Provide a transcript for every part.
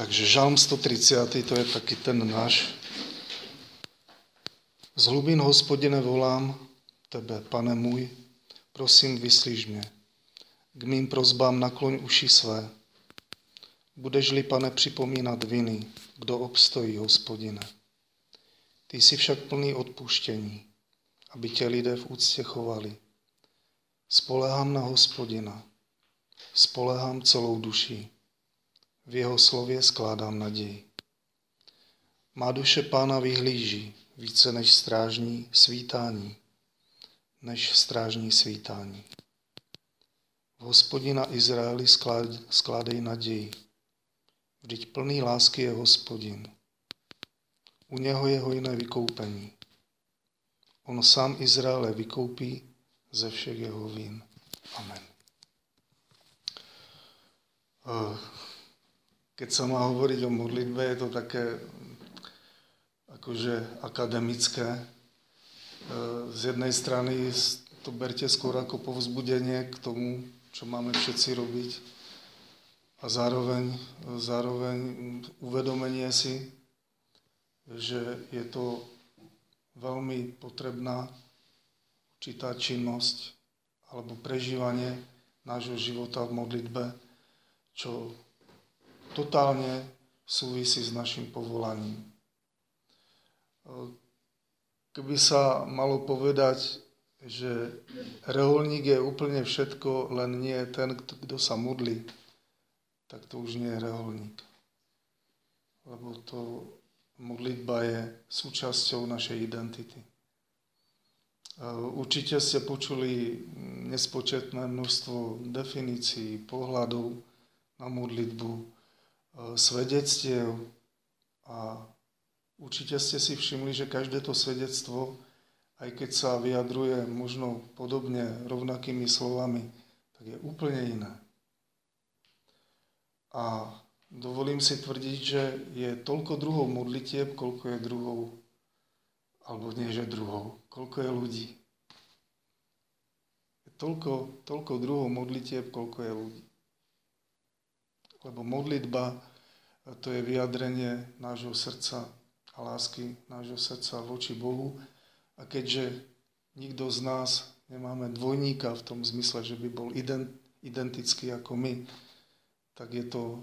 Takže Žalm 130, to je taky ten náš. Z hlubin hospodine volám tebe, pane můj, prosím, vyslíž mě. K mým prozbám nakloň uši své. Budeš-li, pane, připomínat viny, kdo obstojí, hospodine. Ty jsi však plný odpuštění, aby tě lidé v úctě chovali. Spolehám na hospodina, spolehám celou duší. V jeho slově skládám naději. Má duše pána vyhlíží více než strážní svítání, než strážní svítání. V hospodina Izraeli skládej naději. Vždyť plný lásky je hospodin. U něho je hojné vykoupení. On sám Izraele vykoupí ze všech jeho vín. Amen. Keď sa má hovoriť o modlitbe, je to také akože akademické. Eh, z jednej strany to berte skôr ako povzbudenie k tomu, čo máme všetci robiť a zároveň, zároveň uvedomenie si, že je to veľmi potrebná určitá činnosť alebo prežívanie nášho života v modlitbe, čo totálne súvisí s našim povolaním. Keby sa malo povedať, že reholník je úplne všetko, len nie ten, kto sa modlí, tak to už nie je reholník. Lebo to modlitba je súčasťou našej identity. Určite ste počuli nespočetné množstvo definícií, pohľadov na modlitbu, svedectiev a určite ste si všimli, že každé to svedectvo, aj keď sa vyjadruje možno podobne rovnakými slovami, tak je úplne iné. A dovolím si tvrdiť, že je toľko druhov modlitieb, koľko je druhov, alebo nie, že druhov, koľko je ľudí. Je toľko, toľko druhov modlitieb, koľko je ľudí. Lebo modlitba to je vyjadrenie nášho srdca a lásky nášho srdca voči Bohu. A keďže nikto z nás nemáme dvojníka v tom zmysle, že by bol identický ako my, tak je to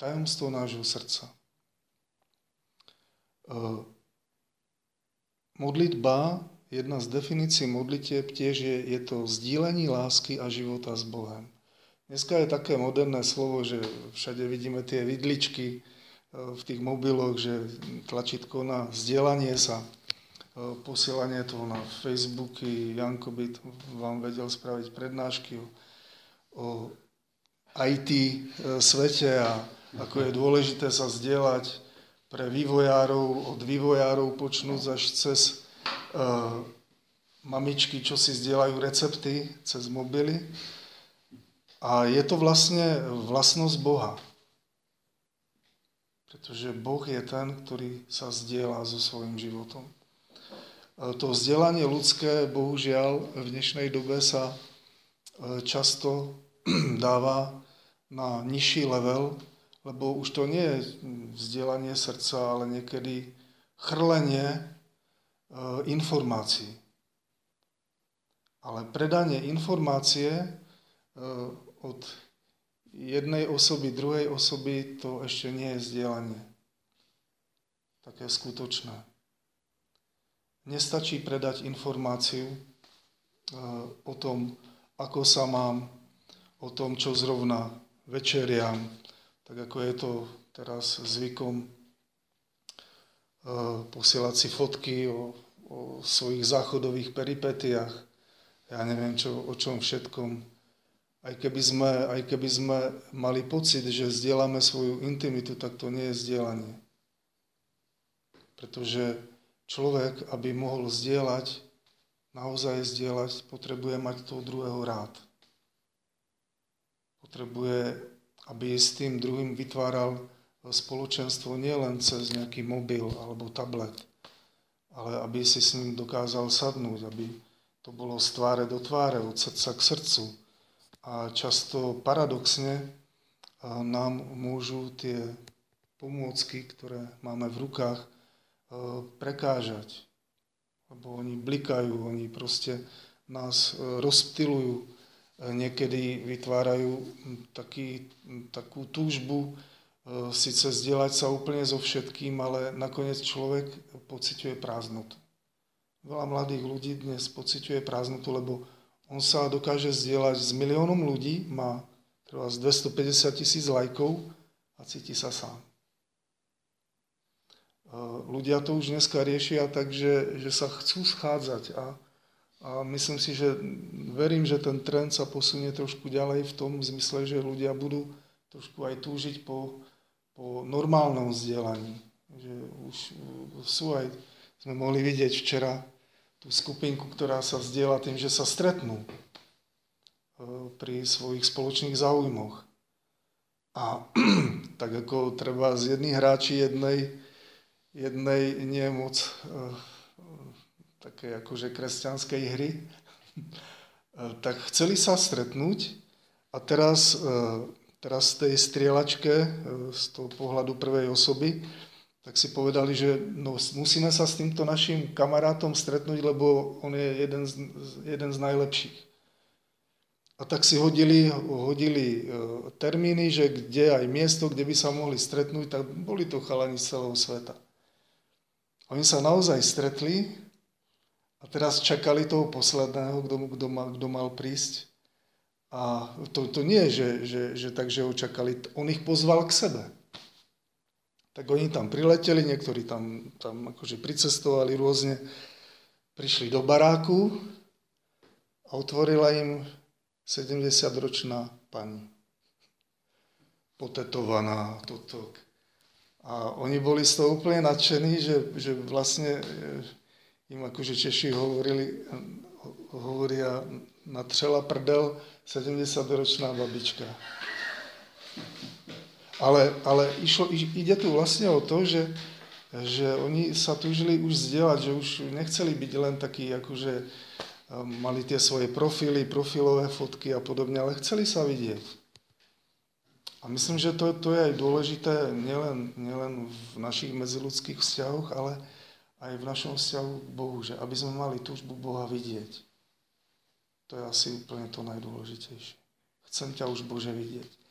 tajomstvo nášho srdca. E, modlitba, jedna z definícií modlitieb tiež je, je to sdílení lásky a života s Bohem. Dneska je také moderné slovo, že všade vidíme tie vidličky e, v tých mobiloch, že tlačítko na vzdielanie sa, e, posielanie toho na Facebooky, Janko by vám vedel spraviť prednášky o, IT svete a ako je dôležité sa zdieľať pre vývojárov, od vývojárov počnúť až cez mamičky, čo si zdieľajú recepty cez mobily. A je to vlastne vlastnosť Boha. Pretože Boh je ten, ktorý sa zdieľa so svojím životom. E, to vzdelanie ľudské, bohužiaľ, v dnešnej dobe sa e, často dáva na nižší level, lebo už to nie je vzdelanie srdca, ale niekedy chrlenie e, informácií. Ale predanie informácie od jednej osoby, druhej osoby, to ešte nie je vzdelanie. Také skutočné. Nestačí predať informáciu e, o tom, ako sa mám, o tom, čo zrovna večeriam, tak ako je to teraz zvykom e, posielať si fotky o, o svojich záchodových peripetiách, ja neviem čo, o čom všetkom. Aj keby, sme, aj keby sme mali pocit, že zdieľame svoju intimitu, tak to nie je zdieľanie. Pretože človek, aby mohol zdieľať, naozaj zdieľať, potrebuje mať toho druhého rád. Potrebuje aby s tým druhým vytváral spoločenstvo nielen cez nejaký mobil alebo tablet, ale aby si s ním dokázal sadnúť, aby to bolo z tváre do tváre, od srdca k srdcu. A často paradoxne nám môžu tie pomôcky, ktoré máme v rukách, e, prekážať. Lebo oni blikajú, oni proste nás e, rozptilujú, niekedy vytvárajú taký, takú túžbu síce zdieľať sa úplne so všetkým, ale nakoniec človek pociťuje prázdnotu. Veľa mladých ľudí dnes pociťuje prázdnotu, lebo on sa dokáže zdieľať s miliónom ľudí, má treba z 250 tisíc lajkov a cíti sa sám. Ľudia to už dneska riešia tak, že, že sa chcú schádzať a, a myslím si, že verím, že ten trend sa posunie trošku ďalej v tom zmysle, že ľudia budú trošku aj túžiť po, po normálnom vzdielaní. Že už sú aj, sme mohli vidieť včera tú skupinku, ktorá sa vzdiela tým, že sa stretnú pri svojich spoločných záujmoch. A tak ako treba z jedných hráči jednej, jednej nie moc uh, také akože kresťanskej hry, uh, tak chceli sa stretnúť a teraz, teraz z tej strieľačke, z toho pohľadu prvej osoby, tak si povedali, že no, musíme sa s týmto našim kamarátom stretnúť, lebo on je jeden z, jeden z najlepších. A tak si hodili, hodili e, termíny, že kde aj miesto, kde by sa mohli stretnúť, tak boli to chalani z celého sveta. Oni sa naozaj stretli a teraz čakali toho posledného, kto, kto, mal, kto mal prísť. A to, to nie, že, že, že takže ho čakali, on ich pozval k sebe. Tak oni tam prileteli, niektorí tam, tam akože pricestovali rôzne, prišli do baráku a otvorila im 70-ročná pani. Potetovaná, toto. A oni boli z toho úplne nadšení, že, že vlastne eh, im akože Češi hovorili, hovoria, natřela prdel 70-ročná babička. Ale, ale išlo, ide tu vlastne o to, že, že oni sa túžili už zdieľať, že už nechceli byť len takí akože mali tie svoje profily, profilové fotky a podobne, ale chceli sa vidieť. A myslím, že to, to je aj dôležité nielen, nielen v našich medziludských vzťahoch, ale aj v našom vzťahu k Bohu, že aby sme mali túžbu Boha vidieť. To je asi úplne to najdôležitejšie. Chcem ťa už Bože vidieť.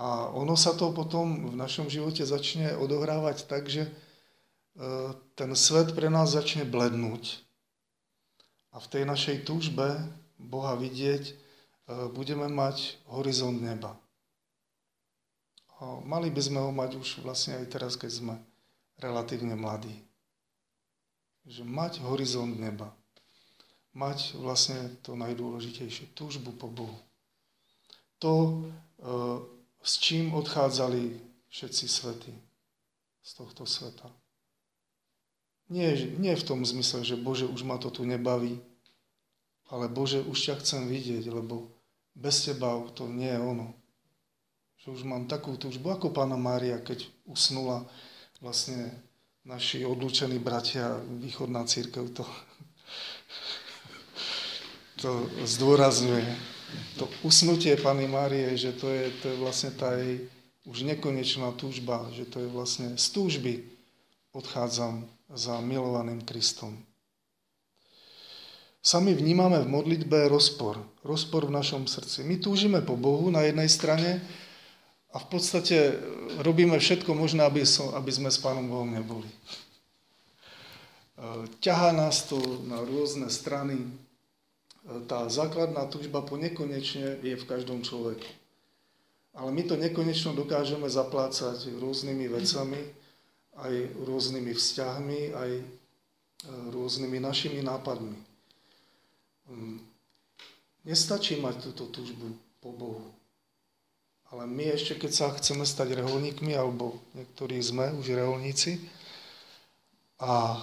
A ono sa to potom v našom živote začne odohrávať tak, že e, ten svet pre nás začne blednúť a v tej našej túžbe Boha vidieť e, budeme mať horizont neba. A mali by sme ho mať už vlastne aj teraz, keď sme relatívne mladí. Že mať horizont neba. Mať vlastne to najdôležitejšie, túžbu po Bohu. To, e, s čím odchádzali všetci svety z tohto sveta. Nie, nie v tom zmysle, že Bože, už ma to tu nebaví, ale Bože, už ťa chcem vidieť, lebo bez teba to nie je ono. Že už mám takú túžbu, ako pána Mária, keď usnula vlastne naši odlučení bratia, východná církev to, to zdôrazňuje. To usnutie Pany Márie, že to je, to je vlastne tá jej už nekonečná túžba, že to je vlastne z túžby odchádzam za milovaným Kristom. Sami vnímame v modlitbe rozpor. Rozpor v našom srdci. My túžime po Bohu na jednej strane a v podstate robíme všetko možné, aby, so, aby sme s Pánom Bohom neboli. E, ťahá nás to na rôzne strany. Tá základná túžba po nekonečne je v každom človeku. Ale my to nekonečno dokážeme zaplácať rôznymi vecami, aj rôznymi vzťahmi, aj e, rôznymi našimi nápadmi. Mm. Nestačí mať túto túžbu po Bohu. Ale my ešte, keď sa chceme stať reholníkmi, alebo niektorí sme už reholníci, a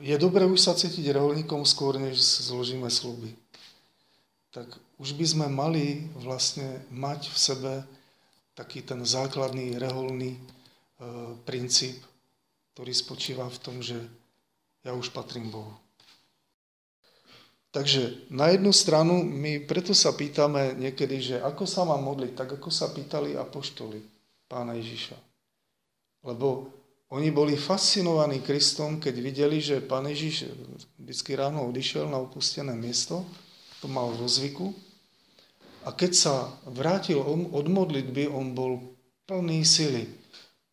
je dobré už sa cítiť reholníkom skôr, než zložíme sluby. Tak už by sme mali vlastne mať v sebe taký ten základný reholný E, princíp, ktorý spočíva v tom, že ja už patrím Bohu. Takže na jednu stranu my preto sa pýtame niekedy, že ako sa mám modliť, tak ako sa pýtali apoštoli pána Ježiša. Lebo oni boli fascinovaní Kristom, keď videli, že Pán Ježiš vždycky ráno odišiel na opustené miesto, to mal vo zvyku, a keď sa vrátil od modlitby, on bol plný sily.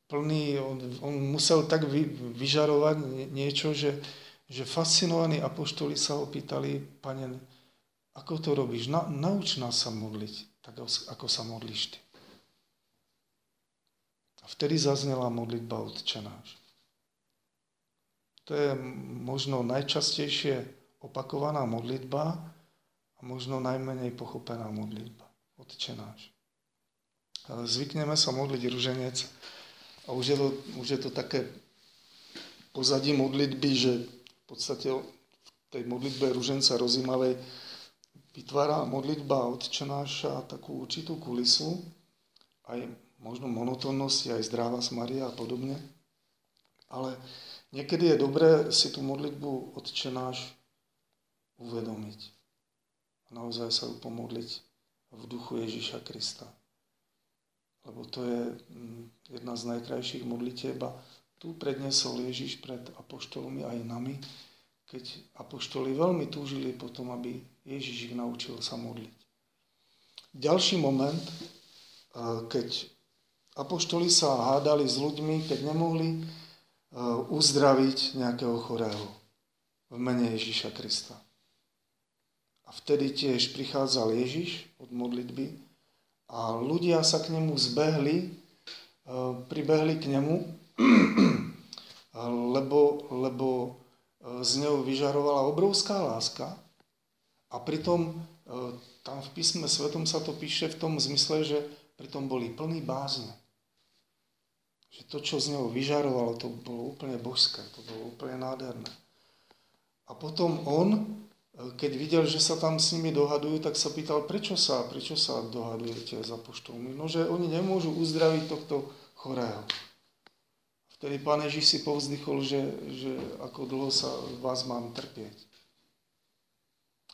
Plný, on, on musel tak vy, vyžarovať niečo, že, že fascinovaní apoštoli sa ho pýtali, pane, ako to robíš? Na, nauč nás sa modliť, tak ako sa modlíš ty. A vtedy zaznela modlitba Otčenáš. To je možno najčastejšie opakovaná modlitba, a možno najmenej pochopená modlitba. Otče náš. Zvykneme sa modliť ruženec a už je to, už je to také pozadí modlitby, že v podstate v tej modlitbe ruženca rozímavej vytvára modlitba Otče náša takú určitú kulisu, aj možno monotónnosť, aj zdravá Maria a podobne. Ale niekedy je dobré si tú modlitbu Otče náš uvedomiť a naozaj sa pomodliť v duchu Ježíša Krista. Lebo to je mm, jedna z najkrajších modlitieb a tu prednesol Ježíš pred apoštolmi aj nami, keď apoštoli veľmi túžili potom, aby Ježíš ich naučil sa modliť. Ďalší moment, keď apoštoli sa hádali s ľuďmi, keď nemohli uzdraviť nejakého chorého v mene Ježíša Krista. A vtedy tiež prichádzal Ježiš od modlitby a ľudia sa k nemu zbehli, e, pribehli k nemu, lebo, lebo e, z neho vyžarovala obrovská láska a pritom tam v písme svetom sa to píše v tom zmysle, že pritom boli plní bázne. Že to, čo z neho vyžarovalo, to bolo úplne božské, to bolo úplne nádherné. A potom on keď videl, že sa tam s nimi dohadujú, tak sa pýtal, prečo sa, prečo sa dohadujete za poštolmi? No, že oni nemôžu uzdraviť tohto chorého. Vtedy pán Ježiš si povzdychol, že, že ako dlho sa vás mám trpieť.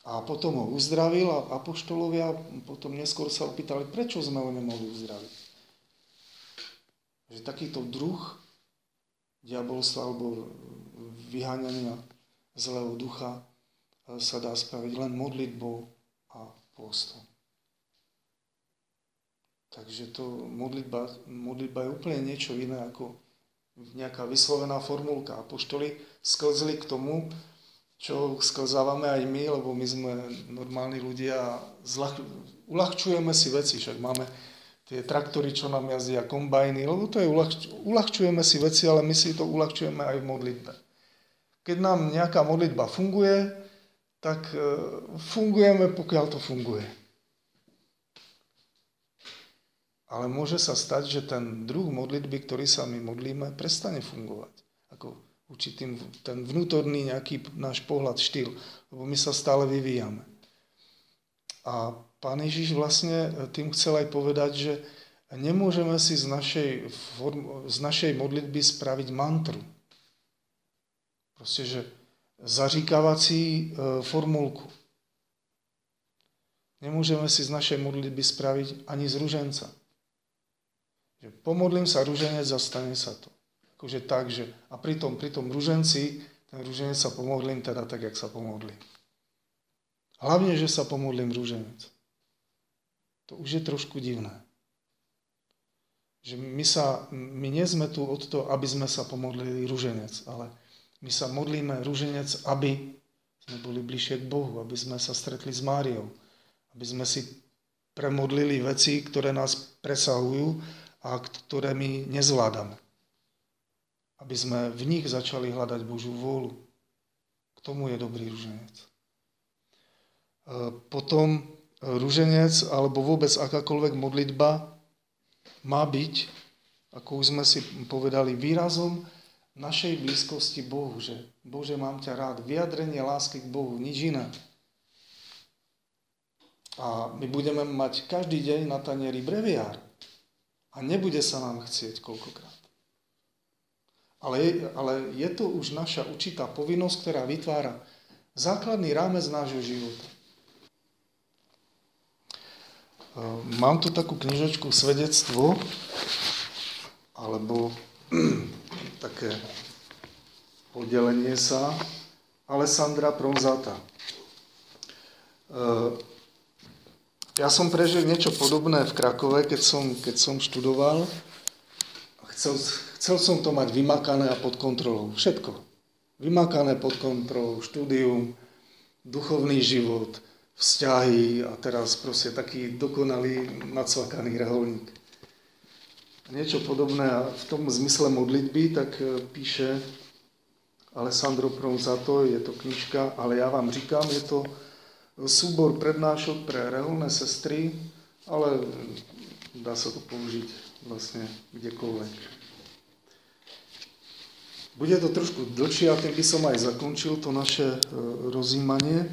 A potom ho uzdravil a apoštolovia potom neskôr sa opýtali, prečo sme ho nemohli uzdraviť. Že takýto druh diabolstva alebo vyháňania zlého ducha sa dá spraviť len modlitbou a postom. Takže to modlitba, modlitba je úplne niečo iné ako nejaká vyslovená formulka. Apoštoli sklzli k tomu, čo sklzávame aj my, lebo my sme normálni ľudia a zľah, uľahčujeme si veci, však máme tie traktory, čo nám jazdia, kombajny, lebo to je uľahč, uľahčujeme si veci, ale my si to uľahčujeme aj v modlitbe. Keď nám nejaká modlitba funguje, tak e, fungujeme, pokiaľ to funguje. Ale môže sa stať, že ten druh modlitby, ktorý sa my modlíme, prestane fungovať. Ako určitým ten vnútorný nejaký náš pohľad, štýl, lebo my sa stále vyvíjame. A pán Ježiš vlastne tým chcel aj povedať, že nemôžeme si z našej, z našej modlitby spraviť mantru. Proste, že zaříkavací e, formulku. Nemôžeme si z našej modlitby spraviť ani z ruženca. Že pomodlím sa ruženec a stane sa to. Akože tak, že a pri tom, pri ruženci, ten ruženec sa pomodlím teda tak, jak sa pomodlím. Hlavne, že sa pomodlím ruženec. To už je trošku divné. Že my, sa, my nie sme tu od toho, aby sme sa pomodlili ruženec, ale my sa modlíme rúženec, aby sme boli bližšie k Bohu, aby sme sa stretli s Máriou, aby sme si premodlili veci, ktoré nás presahujú a ktoré my nezvládame. Aby sme v nich začali hľadať Božú vôľu. K tomu je dobrý rúženec. E, potom rúženec alebo vôbec akákoľvek modlitba má byť, ako už sme si povedali, výrazom našej blízkosti Bohu, že Bože, mám ťa rád. Vyjadrenie lásky k Bohu, nič iné. A my budeme mať každý deň na tanieri breviár. A nebude sa nám chcieť koľkokrát. Ale je, ale je to už naša určitá povinnosť, ktorá vytvára základný rámec nášho života. Mám tu takú knižočku Svedectvo, alebo také podelenie sa Alessandra Pronzata. Eh, ja som prežil niečo podobné v Krakove, keď som, keď som študoval. Chcel, chcel som to mať vymakané a pod kontrolou. Všetko. Vymakané pod kontrolou, štúdium, duchovný život, vzťahy a teraz proste taký dokonalý nacvakaný reholník. Niečo podobné a v tom zmysle modlitby, tak eh, píše Alessandro Pronzato, je to knižka, ale já vám říkám, je to súbor prednášok pre reholné sestry, ale dá sa to použiť vlastne kdekoľvek. Bude to trošku dlhšie a tým by som aj zakončil to naše e, rozímanie, e,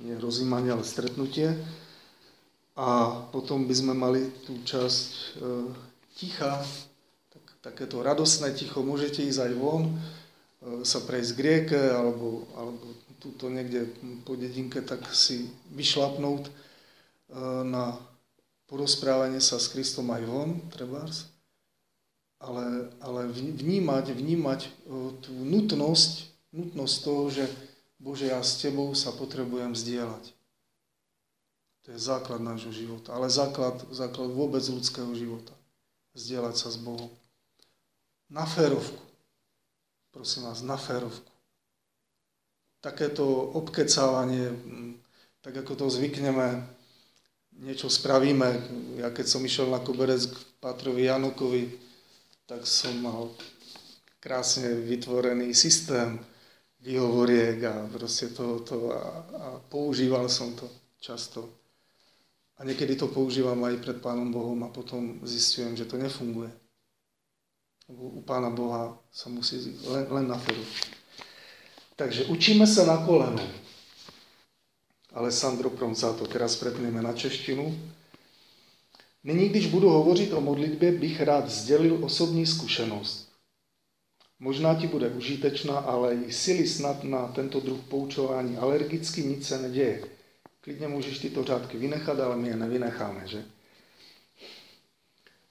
nie rozímanie, ale stretnutie. A potom by sme mali tú časť e, ticha, tak, takéto radostné ticho, môžete ísť aj von, sa prejsť k rieke, alebo, alebo tuto niekde po dedinke, tak si vyšlapnúť e, na porozprávanie sa s Kristom aj von, trebárs, ale, ale vnímať, vnímať e, tú nutnosť, nutnosť toho, že Bože, ja s Tebou sa potrebujem zdieľať. To je základ nášho života, ale základ, základ vôbec ľudského života. Zdieľať sa s Bohom. Na férovku. Prosím vás, na férovku takéto obkecávanie, tak ako to zvykneme, niečo spravíme. Ja keď som išiel na koberec k Pátrovi Janokovi, tak som mal krásne vytvorený systém výhovoriek a proste to, to a, a používal som to často. A niekedy to používam aj pred Pánom Bohom a potom zistujem, že to nefunguje. Lebo u Pána Boha sa musí len, len na feru. Takže učíme sa na koleno. Alessandro Proncato, teraz prepneme na češtinu. Nyní, když budu hovořit o modlitbě, bych rád sdělil osobní zkušenost. Možná ti bude užitečná, ale i sily snad na tento druh poučování alergicky nic se neděje. Klidně můžeš tyto řádky vynechat, ale my je nevynecháme, že?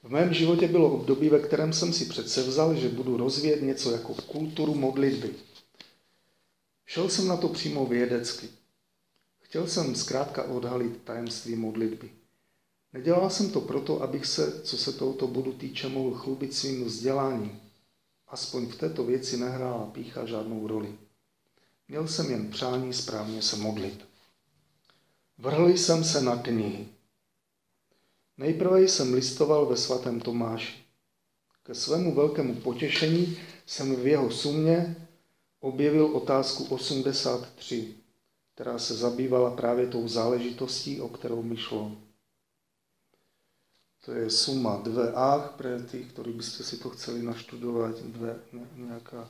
V mém životě bylo období, ve kterém jsem si předsevzal, že budu rozvíjet něco jako kulturu modlitby. Šel jsem na to přímo vědecky. Chtěl jsem zkrátka odhalit tajemství modlitby. Nedělal jsem to proto, abych se, co se tohoto bodu týče, mohl chlubit svým vzděláním. Aspoň v této věci nehrála pícha žádnou roli. Měl jsem jen přání správně se modlit. Vrhl jsem se na knihy. Nejprve jsem listoval ve svatém Tomáši. Ke svému velkému potěšení jsem v jeho sumě objevil otázku 83, která se zabývala právě tou záležitostí, o kterou mi šlo. To je suma 2A pre tých, ktorí by ste si to chceli naštudovať, dve, nejaká,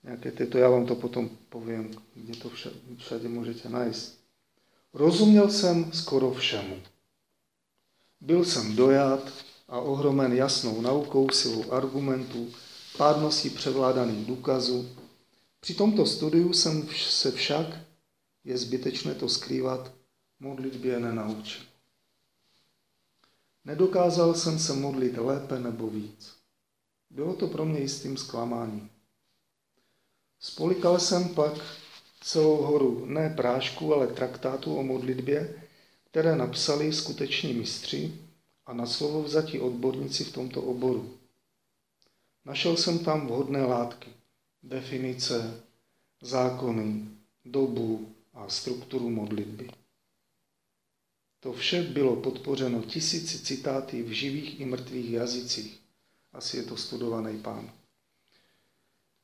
nejaké tieto, ja vám to potom poviem, kde to všade, všade môžete nájsť. Rozuměl jsem skoro všemu. Byl jsem dojat a ohromen jasnou naukou, silou argumentů, pádností převládaných důkazů, při tomto studiu jsem se však, je zbytečné to skrývat, modlitbě nenaučil. Nedokázal jsem se modlit lépe nebo víc. Bylo to pro mě jistým zklamáním. Spolikal jsem pak celou horu ne prášku, ale traktátu o modlitbě, které napsali skuteční mistři a na slovo vzatí odborníci v tomto oboru. Našel jsem tam vhodné látky definice, zákony, dobu a strukturu modlitby. To vše bylo podpořeno tisíci citáty v živých i mrtvých jazycích. Asi je to studovaný pán.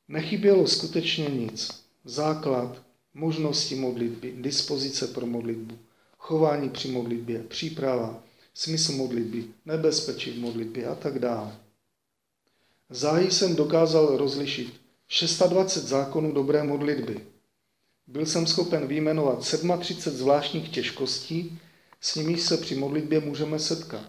Nechybělo skutečně nic. Základ, možnosti modlitby, dispozice pro modlitbu, chování při modlitbě, příprava, smysl modlitby, nebezpečí v modlitbě a tak dále. Záhy jsem dokázal rozlišit 620 zákonů dobré modlitby. Byl jsem schopen vyjmenovat 37 zvláštních těžkostí, s nimi se při modlitbě můžeme setkat.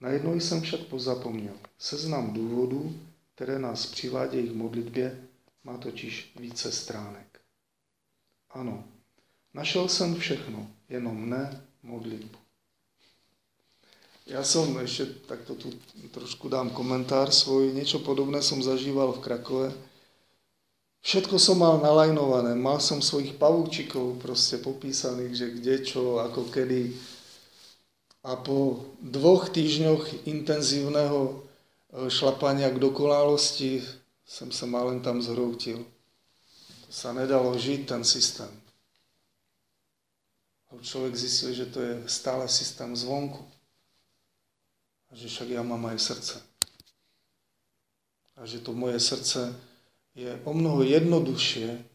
Najednou jsem však pozapomněl. Seznam důvodů, které nás přivádějí k modlitbě, má totiž více stránek. Ano, našel jsem všechno, jenom ne modlitbu. Ja som ešte takto tu trošku dám komentár svoj. Niečo podobné som zažíval v Krakove. Všetko som mal nalajnované, mal som svojich pavúčikov proste popísaných, že kde, čo, ako, kedy. A po dvoch týždňoch intenzívneho e, šlapania k dokonalosti som sa mal len tam zhroutil. To sa nedalo žiť, ten systém. A človek zistil, že to je stále systém zvonku. A že však ja mám aj srdce. A že to moje srdce je o mnoho jednoduchšie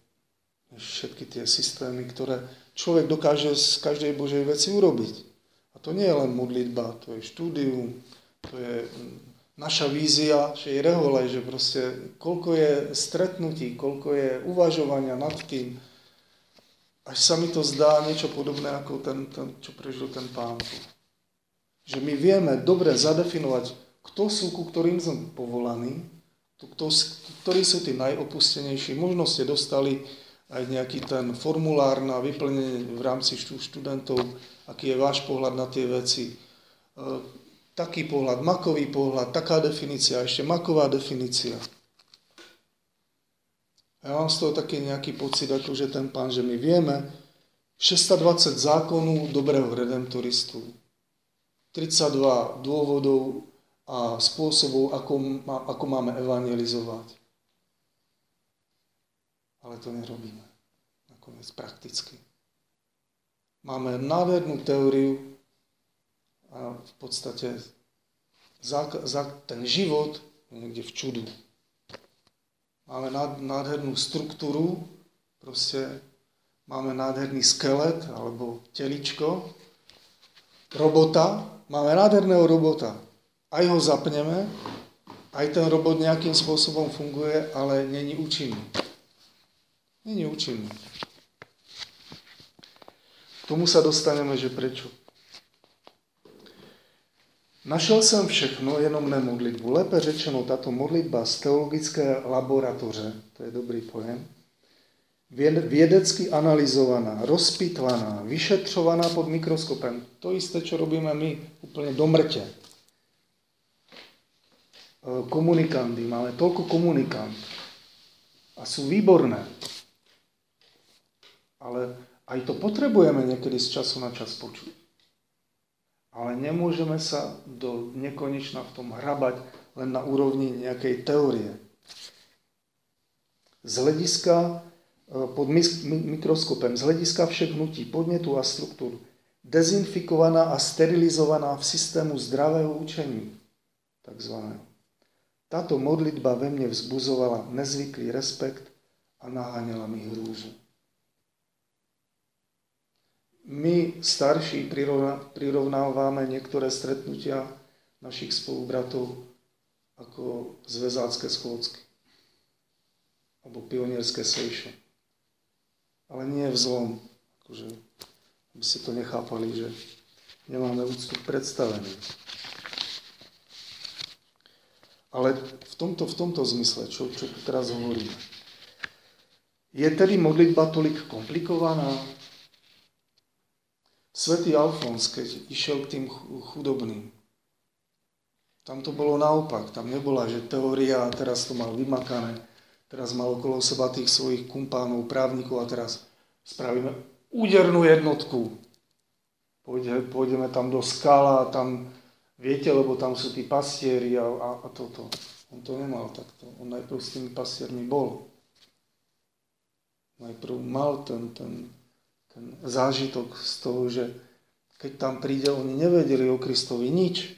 než všetky tie systémy, ktoré človek dokáže z každej Božej veci urobiť. A to nie je len modlitba, to je štúdium, to je naša vízia, že je rehole, že proste koľko je stretnutí, koľko je uvažovania nad tým, až sa mi to zdá niečo podobné ako ten, ten čo prežil ten pán tu. Že my vieme dobre zadefinovať, kto sú, ku ktorým sme povolaní, kto, ktorí sú tí najopustenejší. Možno ste dostali aj nejaký ten formulár na vyplnenie v rámci študentov, aký je váš pohľad na tie veci. E, taký pohľad, makový pohľad, taká definícia, ešte maková definícia. Ja mám z toho taký nejaký pocit, ako že ten pán, že my vieme 620 zákonov dobrého redemptoristu, 32 dôvodov a spôsobov, ako, má, ako máme evangelizovať. Ale to nerobíme. Nakoniec prakticky. Máme nádhernú teóriu a v podstate za, za ten život niekde v čudu. Máme nádhernú struktúru, proste máme nádherný skelet alebo teličko, robota, máme nádherného robota. Aj ho zapneme, aj ten robot nejakým spôsobom funguje, ale není účinný. Není účinný. K tomu sa dostaneme, že prečo. Našiel jsem všechno, jenom ne modlitbu. Lépe řečeno, tato modlitba z teologické laboratoře, to je dobrý pojem, vědecky analyzovaná, rozpitvaná, vyšetřovaná pod mikroskopem. To isté, čo robíme my úplne do mrte. Komunikandy, máme toľko komunikant a sú výborné. Ale aj to potrebujeme niekedy z času na čas počuť. Ale nemôžeme sa do nekonečna v tom hrabať len na úrovni nejakej teórie. Z hľadiska Eh, pod mikroskopem z hlediska všech hnutí, podnětů a struktur, dezinfikovaná a sterilizovaná v systému zdravého učení, takzvaného. Táto modlitba ve mne vzbuzovala nezvyklý respekt a naháňala mi hrúžu. My, starší, prirovnávame niektoré stretnutia našich spolubratov ako zväzácké schôdzky alebo pionierské sejšo ale nie v zlom. Akože, aby si to nechápali, že nemáme úctu k. Ale v tomto, v tomto zmysle, čo, čo teraz hovoríme. Je tedy modlitba tolik komplikovaná? Svetý Alfons, keď išiel k tým chudobným, tam to bolo naopak. Tam nebola, že teória, teraz to mal vymakané, Teraz mal okolo seba tých svojich kumpánov, právnikov a teraz spravíme údernú jednotku. Pôjde, pôjdeme tam do skala, tam, viete, lebo tam sú tí pastieri a, a, a toto. On to nemal takto. On najprv s tými pastiermi bol. Najprv mal ten, ten, ten zážitok z toho, že keď tam príde, oni nevedeli o Kristovi nič.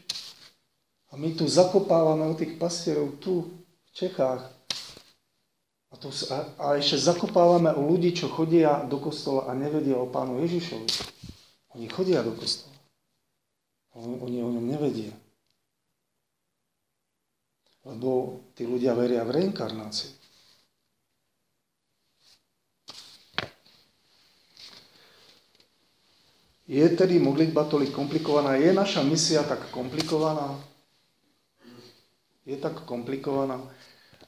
A my tu zakopávame o tých pastierov tu, v Čechách. A, to, a, a ešte zakopávame o ľudí, čo chodia do kostola a nevedia o pánu Ježišovi. Oni chodia do kostola. Ale oni o ňom nevedia. Lebo tí ľudia veria v reinkarnáciu. Je tedy modlitba tolik komplikovaná? Je naša misia tak komplikovaná? Je tak komplikovaná?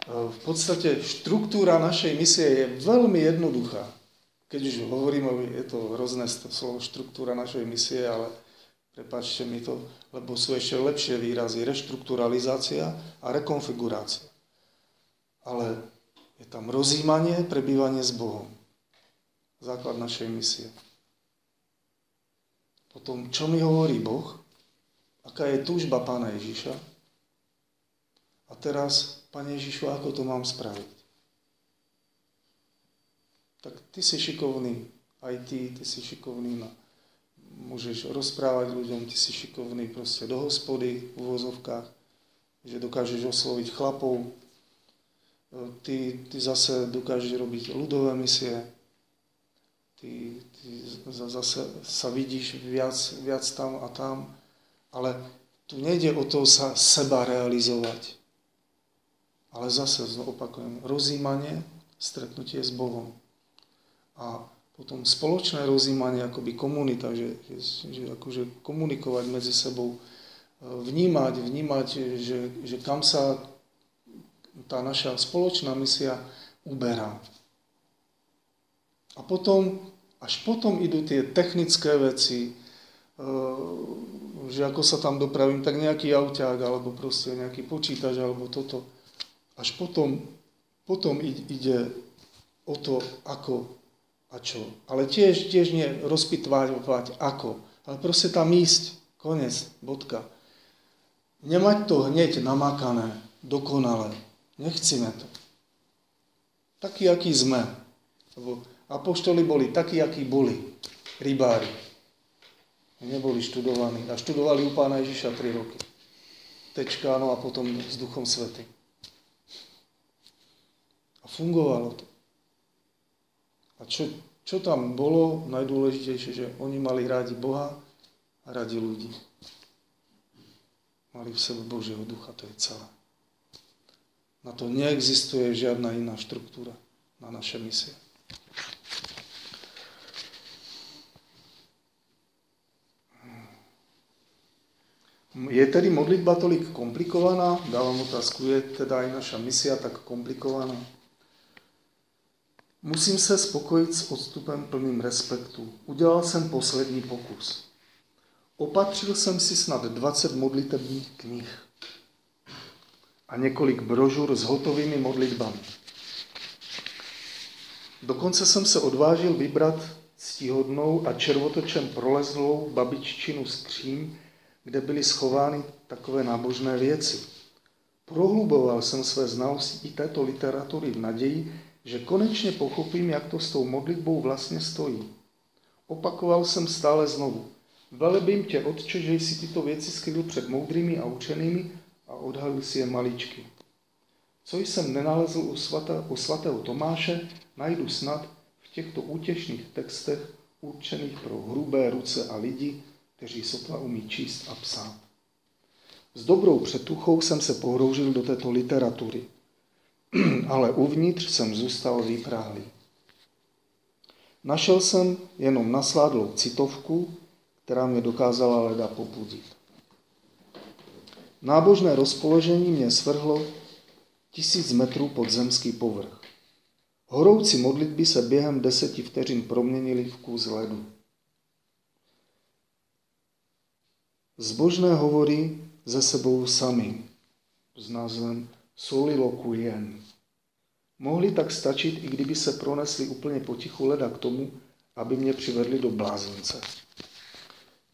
v podstate štruktúra našej misie je veľmi jednoduchá. Keď už hovoríme, je to hrozné slovo štruktúra našej misie, ale Prepačte mi to, lebo sú ešte lepšie výrazy. Reštrukturalizácia a rekonfigurácia. Ale je tam rozímanie, prebývanie s Bohom. Základ našej misie. Potom, čo mi hovorí Boh? Aká je túžba Pána Ježiša? A teraz, Pane Ježišu, ako to mám spraviť? Tak ty si šikovný, aj ty, ty si šikovný na môžeš rozprávať ľuďom, ty si šikovný proste do hospody v uvozovkách, že dokážeš osloviť chlapov, e, ty, ty zase dokážeš robiť ľudové misie, ty, ty zase sa vidíš viac, viac tam a tam, ale tu nejde o to sa seba realizovať, ale zase, opakujem, rozímanie, stretnutie s Bohom. A potom spoločné rozímanie, akoby komunita, že, že, že akože komunikovať medzi sebou, e, vnímať, vnímať, že, že kam sa tá naša spoločná misia uberá. A potom, až potom idú tie technické veci, e, že ako sa tam dopravím, tak nejaký auťák, alebo proste nejaký počítač, alebo toto. Až potom, potom ide o to, ako a čo. Ale tiež, tiež nie rozpitvať ako. Ale proste tam ísť. Konec. Bodka. Nemať to hneď namakané, dokonale. Nechcíme to. Taký, aký sme. Lebo apoštoli boli takí, akí boli. Rybári. Neboli študovaní. A študovali u pána Ježiša 3 roky. Tečka, no a potom s Duchom Svetým. A fungovalo to. A čo, čo tam bolo najdôležitejšie, že oni mali rádi Boha a rádi ľudí. Mali v sebe Božieho ducha, to je celé. Na to neexistuje žiadna iná štruktúra na naše misie. Je tedy modlitba tolik komplikovaná? Dávam otázku, je teda aj naša misia tak komplikovaná? Musím se spokojit s odstupem plným respektu. Udělal jsem poslední pokus. Opatřil jsem si snad 20 modlitebních knih a několik brožur s hotovými modlitbami. Dokonce jsem se odvážil vybrat ctihodnou a červotočem prolezlou babiččinu skříň, kde byly schovány takové nábožné věci. Prohluboval jsem své znalosti i této literatury v naději, že konečně pochopím, jak to s tou modlitbou vlastně stojí. Opakoval jsem stále znovu. Velebím tě, Otče, že jsi tyto věci skryl před moudrými a učenými a odhalil si je maličky. Co jsem nenalezl u, svatá, u svatého Tomáše, najdu snad v těchto útěšných textech určených pro hrubé ruce a lidi, kteří sotva umí číst a psát. S dobrou přetuchou jsem se pohroužil do této literatury – ale uvnitř jsem zůstal vypráhlý. Našel jsem jenom nasládlou citovku, která mě dokázala leda popudit. Nábožné rozpoložení mě svrhlo tisíc metrů pod zemský povrch. Horoucí modlitby se během deseti vteřin proměnily v kus ledu. Zbožné hovory ze sebou samým s názvem solilokujen. Mohli tak stačit, i kdyby se pronesli úplně potichu leda k tomu, aby mě přivedli do blázence.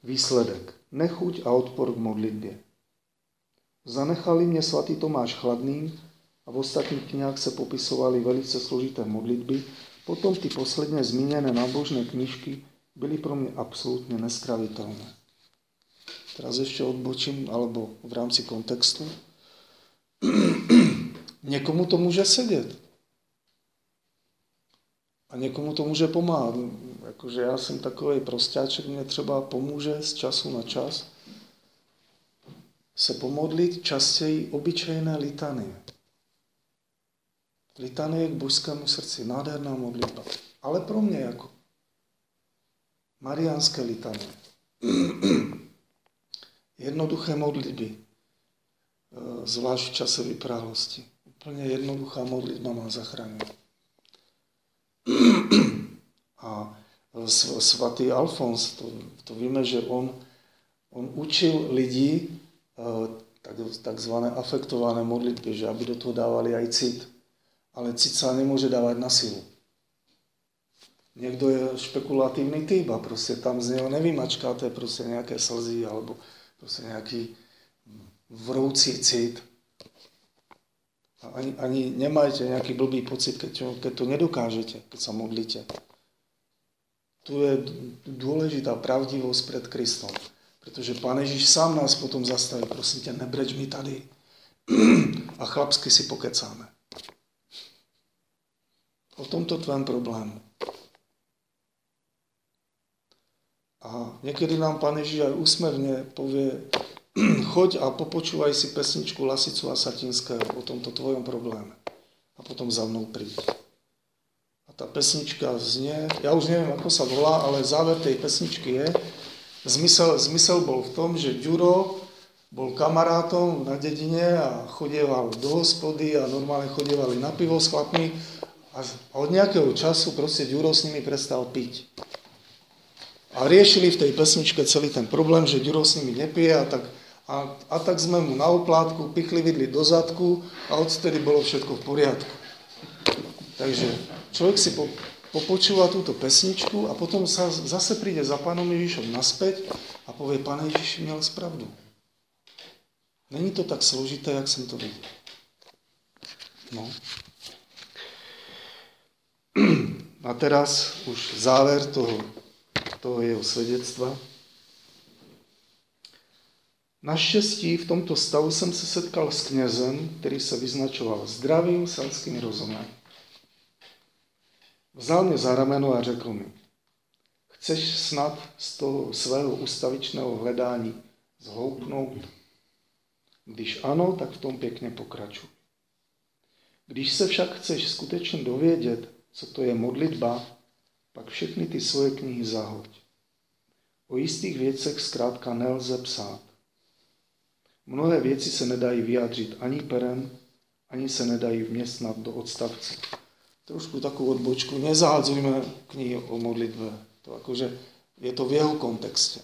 Výsledek. Nechuť a odpor k modlitbě. Zanechali mě svatý Tomáš chladným a v ostatních knihách se popisovaly velice složité modlitby, potom ty posledně zmíněné nábožné knižky byly pro mě absolutně nestravitelné. Teraz ešte odbočím, alebo v rámci kontextu. Někomu to může sedět. A někomu to může pomáhat. Jakože já jsem takový prostáček, mě třeba pomůže z času na čas se pomodlit častěji obyčejné litanie. Litanie k božskému srdci, nádherná modlitba. Ale pro mě jako mariánské litanie. Jednoduché modlitby, e, zvlášť v čase vypráhlosti. Úplne jednoduchá modlitba má zachrániť. A svatý Alfons, to, to víme, že on, On učil lidi eh, takzvané afektované modlitby, že aby do toho dávali aj cit. Ale cit sa nemôže dávať na silu. Niekto je špekulatívny typ a proste tam z neho nevymačkáte proste nejaké slzy alebo proste nejaký vrúci cit. A ani, ani nemajte nejaký blbý pocit, keď, to, keď to nedokážete, keď sa modlíte. Tu je dôležitá pravdivosť pred Kristom. Pretože Pán Ježiš sám nás potom zastaví, prosím ťa, nebreč mi tady. A chlapsky si pokecáme. O tomto tvém problému. A niekedy nám Pán Ježiš aj úsmevne povie, choď a popočúvaj si pesničku Lasicu a Satinského o tomto tvojom probléme. A potom za mnou príď. A tá pesnička znie, ja už neviem, ako sa volá, ale záver tej pesničky je, zmysel, zmysel bol v tom, že Ďuro bol kamarátom na dedine a chodieval do hospody a normálne chodievali na pivo s chlapmi a od nejakého času proste Ďuro s nimi prestal piť. A riešili v tej pesničke celý ten problém, že Ďuro s nimi nepije a tak, a, a tak sme mu na oplátku pichli vidli do zadku a odtedy bolo všetko v poriadku. Takže človek si po, popočúva túto pesničku a potom sa zase príde za pánom Ježišom naspäť a povie, pán Ježiš měl spravdu. Není to tak složité, jak jsem to videl. No. A teraz už záver toho toho jeho svědectva. Naštěstí v tomto stavu jsem se setkal s knězem, který se vyznačoval zdravým selským rozumem. Vzal mě za rameno a řekl mi, chceš snad z toho svého ustavičného hledání zhoupnout? Když ano, tak v tom pěkně pokračuj. Když se však chceš skutečně dovědět, co to je modlitba, pak všechny ty svoje knihy zahoď. O jistých věcech zkrátka nelze psát. Mnohé věci se nedají vyjádřit ani perem, ani se nedají vměstnat do odstavce. Trošku takovou odbočku. Nezahádzujme knihy o modlitbe. To akože je to v jeho kontexte.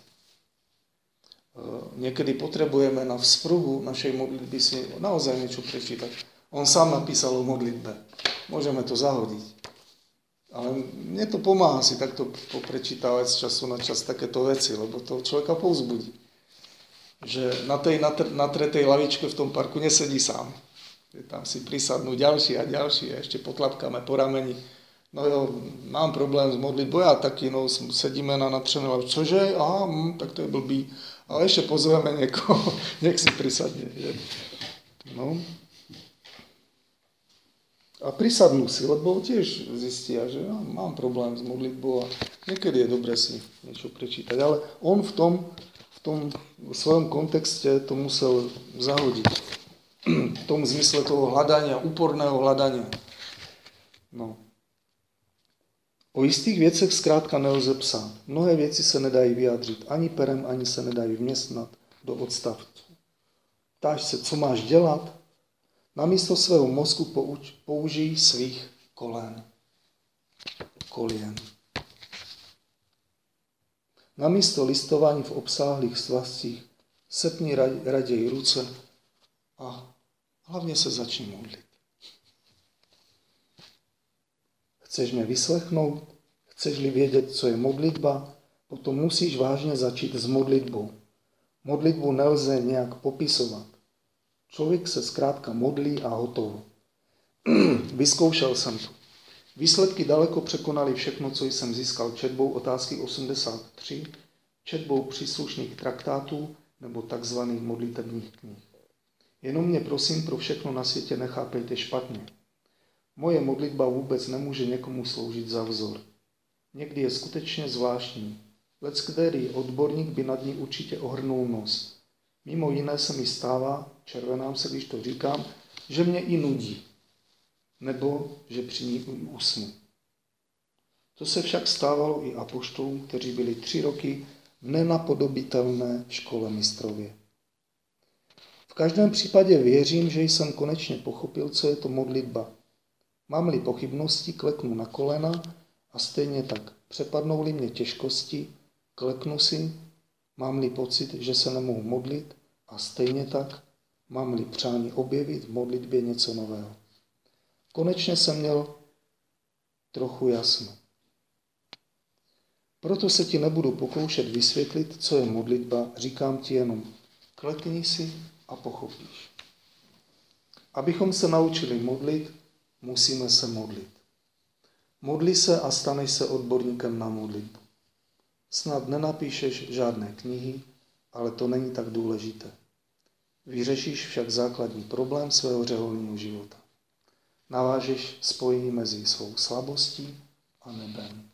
Niekedy potrebujeme na vzpruhu našej modlitby si naozaj niečo prečítať. On sám napísal o modlitbe. Môžeme to zahodiť. Ale mne to pomáha si takto poprečítavať z času na čas takéto veci, lebo to človeka povzbudí. Že na tej natretej lavičke v tom parku nesedí sám. Je tam si prisadnú ďalší a ďalší a ešte potlapkáme po rameni. No jo, mám problém s modlitbou, ja taký, no sedíme na natřené lavičke. Čože? Aha, hm, tak to je blbý. Ale ešte pozveme niekoho, nech si prisadne. No, a prisadnú si, lebo tiež zistia, že ja mám problém s modlitbou a niekedy je dobre si niečo prečítať. Ale on v tom, v tom v svojom kontexte to musel zahodiť. V tom zmysle toho hľadania, úporného hľadania. No. O istých věcech zkrátka nelze psát. Mnohé věci se nedají vyjádřit ani perem, ani se nedají vměstnat do odstavců. Ptáš se, co máš dělat? Namísto svého mozku pouč, použij svých kolen. Kolien. Namísto listování v obsáhlých svazcích sepni raději ruce a hlavně se začni modlit. Chceš mě vyslechnout? Chceš-li vědět, co je modlitba? Potom musíš vážně začít s modlitbou. Modlitbu nelze nějak popisovat. Člověk se zkrátka modlí a hotovo. Vyzkoušel jsem to. Výsledky daleko překonaly všechno, co jsem získal četbou otázky 83, četbou příslušných traktátů nebo takzvaných modlitebních knih. Jenom mě prosím pro všechno na světě nechápejte špatně. Moje modlitba vůbec nemůže někomu sloužit za vzor. Někdy je skutečně zvláštní. Lec který odborník by nad ní určitě ohrnul nos. Mimo jiné se mi stává, červenám se, když to říkám, že mě i nudí, nebo že při ní usnu. To se však stávalo i apoštolům, kteří byli tři roky v nenapodobitelné škole mistrově. V každém případě věřím, že jsem konečně pochopil, co je to modlitba. Mám-li pochybnosti, kleknu na kolena a stejně tak. Přepadnou-li mě těžkosti, kleknu si Mám-li pocit, že se nemohu modlit a stejně tak mám-li přání objevit v modlitbě něco nového. Konečně jsem měl trochu jasno. Proto se ti nebudu pokoušet vysvětlit, co je modlitba, říkám ti jenom, klekni si a pochopíš. Abychom se naučili modlit, musíme se modlit. Modli se a staneš se odborníkem na modlitbu. Snad nenapíšeš žádné knihy, ale to není tak důležité. Vyřešíš však základní problém svého řeholního života. Navážeš spojení mezi svou slabostí a nebem.